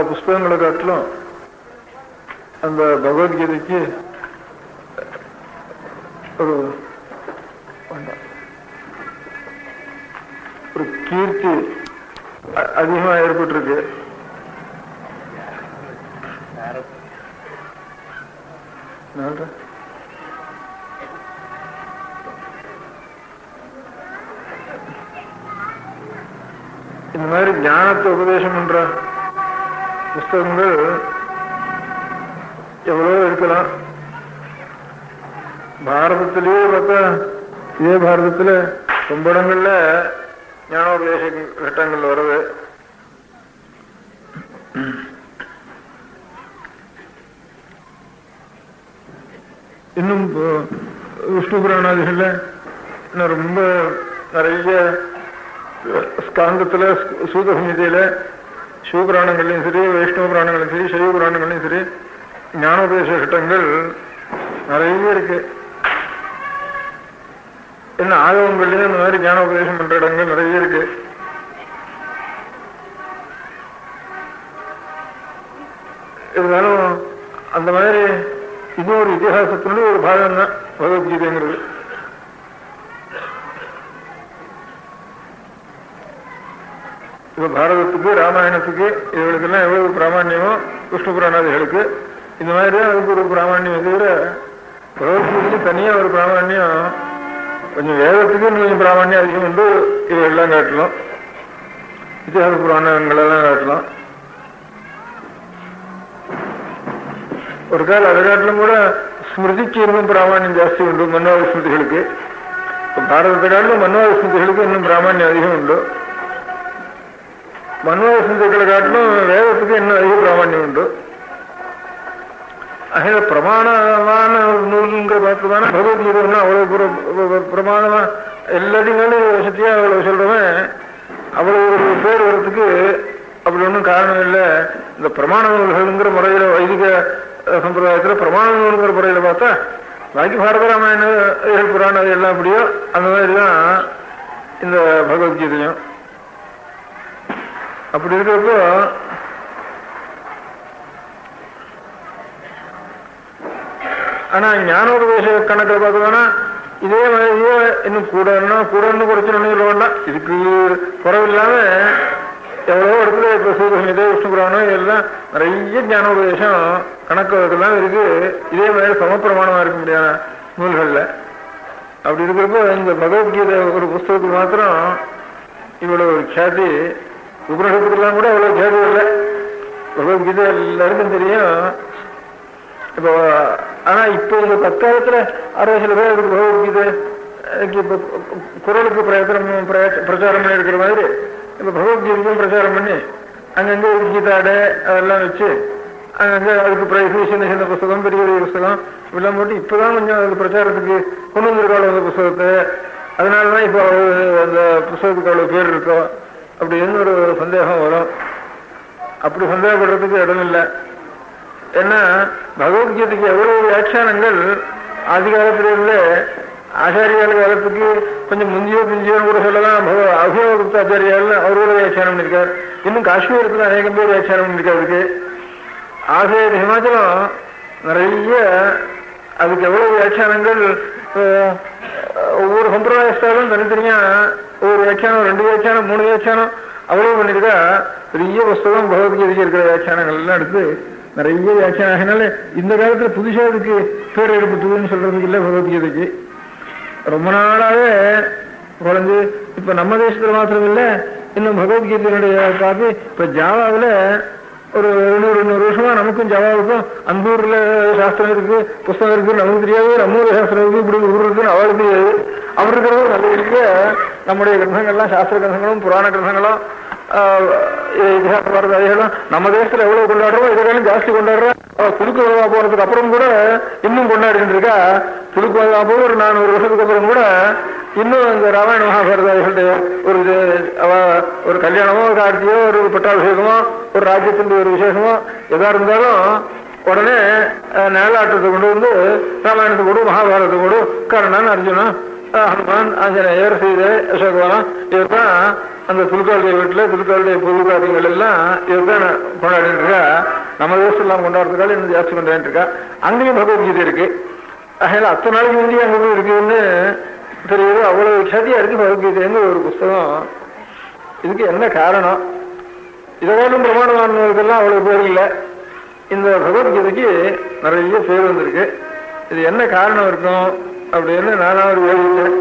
புஸ்தகங்களை காட்டிலும் அந்த பகவத்கீதைக்கு ஒரு ஒரு கீர்த்தி அதிகமாக அதிகமா ஏற்பட்டிருக்கு. இந்த மாதிரி ஞானத்தை உபதேசம் பண்ற புஸ்தகங்கள் எவ்வளவோ இருக்கலாம். பாரதத்திலேயே பார்த்தா இதே பாரதத்துல ரொம்ப இடங்கள்ல ஞானோபதேச கட்டங்கள் வருது. இன்னும் விஷ்ணு புராணாதிகளில் இன்னும் ரொம்ப நிறைய ஸ்காந்தத்துல சூதசமிதியில் சிவபுராணங்கள்லையும் சரி வைஷ்ணவ புராணங்களையும் சரி சைவ புராணங்களையும் சரி ஞானோபதேச சட்டங்கள் நிறைய இருக்கு. என்ன ஆகவங்கள்லயும் இந்த மாதிரி ஞானோபதேசம் பண்ற இடங்கள் நிறைய இருக்கு. இருந்தாலும் அந்த மாதிரி இது ஒரு இதிகாசத்தினுடைய ஒரு பாகம் தான் பகவத்கீதைங்கிறது. இப்ப பாரதத்துக்கு ராமாயணத்துக்கு இவர்களுக்கெல்லாம் எவ்வளவு பிராமணியமோ விஷ்ணு புராணாதிகளுக்கு இந்த மாதிரி அதுக்கு ஒரு பிராமணியம் தவிர பகவத்கீதைக்கு தனியா ஒரு பிராமணியம் கொஞ்சம் வேதத்துக்கு இன்னும் கொஞ்சம் பிராமணியம் அதிகம் உண்டு இவையெல்லாம் காட்டலாம். இத்திஹாச புராணங்களெல்லாம் காட்டலாம். ஒரு கால அதை காட்டிலும் கூட ஸ்மிருதிக்கு இன்னும் பிராமணியம் ஜாஸ்தி உண்டு மன்வாத ஸ்மிருதிகளுக்கு இப்ப பாரதத்தை காட்டிலும் மன்வாத ஸ்மிருதிகளுக்கு இன்னும் பிராமணியம் அதிகம் உண்டு. மன்வாத சிந்துக்களை காட்டிலும் வேதத்துக்கு இன்னும் அதிக பிராமணியம் உண்டு. ஆக பிரமாணமான ஒரு நூலுங்கிற பார்த்தோம்னா பகவத்கீதைன்னா அவ்வளவு அவ்வளோ பிரமாணமா? எல்லாத்தையும் வசதியாக வசதியா அவ்வளவு சொல்றவன். அவ்வளவு ஒரு பேர் வர்றதுக்கு அப்படி ஒன்றும் காரணம் இல்லை. இந்த பிரமாண நூல்கள்ங்கிற முறையில வைதிக சம்பிரதாயத்தில் பிரமாண நூல்ங்கிற முறையில பார்த்தா பாக்கி பாரத ராமாயண புராணம் அது எல்லாம் அப்படியோ அந்த மாதிரி தான் இந்த பகவத்கீதையும் அப்படி இருக்கிறப்போ ஆனா ஞானோபதேச கணக்கில் பார்த்தோம்னா இதே மாதிரியே இன்னும் கூட இன்னும் கூட இன்னும் குறைச்சு சொல்ல வேண்டாம் இதுக்கு குறவில்லாம எவ்வளவோ இடத்துல இப்ப சூரியசமிதே விஷ்ணு புராணம் இதெல்லாம் நிறைய ஞானோபதேசம் கணக்கு இதெல்லாம் இருக்கு இதே மாதிரி சமப்பிரமாணமா இருக்க முடியாத நூல்கள்ல அப்படி இருக்கிறப்போ இந்த பகவத்கீதை ஒரு புஸ்தகத்துக்கு மாத்திரம் இவ்வளவு ஒரு ख्याति உபநிஷத்துக்கெல்லாம் கூட அவ்வளவு கேடு இல்லை பகவத்கீதை எல்லாருக்கும் தெரியும். இப்போ ஆனா இப்போ இந்த தற்காலத்தில் அறுபது சில பேர் பகவத்கீதை இப்போ குரலுக்கு பிரயத்தனம் பிரச்சாரம் பண்ணி எடுக்கிற மாதிரி இப்போ பகவத்கீதைக்கும் பிரச்சாரம் பண்ணி அங்கங்கே ஒரு கீதாடை அதெல்லாம் வச்சு அங்கங்கே அதுக்கு பிரைஸ் சின்ன சின்ன புஸ்தகம் பெரிய பெரிய புஸ்தகம் இப்படிலாம் போட்டு இப்போதான் கொஞ்சம் அதுக்கு பிரச்சாரத்துக்கு கொண்டு வந்திருக்காள் அந்த புஸ்தகத்தை. அதனால தான் இப்போ அந்த புஸ்தகத்துக்கு அவ்வளோ பேர் இருக்கோம். அப்படின்னு ஒரு சந்தேகம் வரும். அப்படி சந்தேகப்படுறதுக்கு இடம் இல்லை ஏன்னா பகவத்கீதைக்கு எவ்வளவு வியாட்சியானங்கள் ஆதி காலத்திலிருந்து ஆச்சாரியால் காலத்துக்கு கொஞ்சம் முந்தியோ பிந்தியோ கூட சொல்லலாம். பகவ- ஆச்சாரியால் அவரோட வியாட்சியானம் இருக்கார் இன்னும் காஷ்மீரத்துல அநேகம் பேர் வியாட்சியானம் பண்ணிருக்காரு அதுக்கு. ஆசிரியர் ஹிமாச்சலம் நிறைய அதுக்கு எவ்வளவு வியாட்சியானங்கள் ஒவ்வொரு சம்பிரதாயஸ்தாலும் தனித்தனியா ஒவ்வொரு வியாக்கியானம் ரெண்டு வியாக்கியானம் மூணு வியாக்கியானம் அவ்வளவு பண்ணிருக்கா பெரிய புஸ்தகம் பகவத்கீதைக்கு இருக்கிற வியாக்கியானங்கள் எல்லாம் எடுத்து நிறைய வியாக்கியானம். ஆகினால இந்த காலத்துல புதுசா இதுக்கு பேர் எடுப்பட்டுதுன்னு சொல்றதுக்கு இல்லை பகவத்கீதைக்கு. ரொம்ப நாளாவே குறைஞ்சு இப்ப நம்ம தேசத்துல மாத்திரம் இல்ல இன்னும் பகவத்கீதையினுடைய காப்பி இப்ப ஜாவாவுல ஒரு இருநூறு நூறு வருஷமா நமக்கும் ஜவாவுக்கும் அந்த ஊர்ல சாஸ்திரம் இருக்கு புஸ்தகம் இருக்கு நமக்கு தெரியாது நம்ம ஊர் சாஸ்திரம் இருக்கு இப்படி ஊர் இருக்குன்னு அவளுக்கு அவர் இருக்கிறது நல்ல இருக்கு நம்முடைய கிரந்தங்கள்லாம் சாஸ்திர கிரந்தங்களும் புராண கிரந்தங்களும் இதிகாச பாரதிகளும் நம்ம தேசத்துல எவ்வளவு கொண்டாடுறோம் இதுக்காலும் ஜாஸ்தி கொண்டாடுறோம் துலுக்கு வதா போறதுக்கு அப்புறம் கூட இன்னும் கொண்டாடிட்டு இருக்கா துலுக்கு வதா போய் ஒரு நானூறு வருஷத்துக்கு அப்புறம் கூட இன்னும் இந்த ராமாயண மகாபாரதிகளுடைய ஒரு இது, ஒரு கல்யாணமோ ஒரு கார்த்தியோ ஒரு பட்டாபிஷேகமோ ஒரு ராஜ்யத்தின் ஒரு விசேஷமோ எதா இருந்தாலும் உடனே நேலாட்டத்தை கொண்டு வந்து ராமாயணத்தை கொடு மகாபாரதத்தை கொடு கர்ணன் அர்ஜுனன் ஹனுமான் ஆஞ்சநேயர் சீதை இவர் தான் அந்த திருக்காளுடைய வீட்டில் திருக்காளுடைய பொது காரியங்கள் எல்லாம் இதுதான் கொண்டாடிட்டு இருக்கா நம்ம தேசம் கொண்டாடுறதுக்காக இன்னும் ஜாஸ்தி கொண்டாடிட்டு இருக்கா. அங்கேயும் பகவத்கீதை இருக்கு. அதனால அத்தனை நாளைக்கு முந்தைய அங்கே போய் இருக்குதுன்னு தெரியுது. அவ்வளோ சதியாக இருக்கு பகவத்கீதைங்கிற ஒரு புஸ்தகம். இதுக்கு என்ன காரணம்? இதோடும் பிரமாணமானவர்களுக்கெல்லாம் அவ்வளோ பேர் இல்லை. இந்த பகவத்கீதைக்கு நிறைய பேர் வந்திருக்கு. இது என்ன காரணம் இருக்கும்? அப்படின்னு நானாவது ஓடிட்டேன்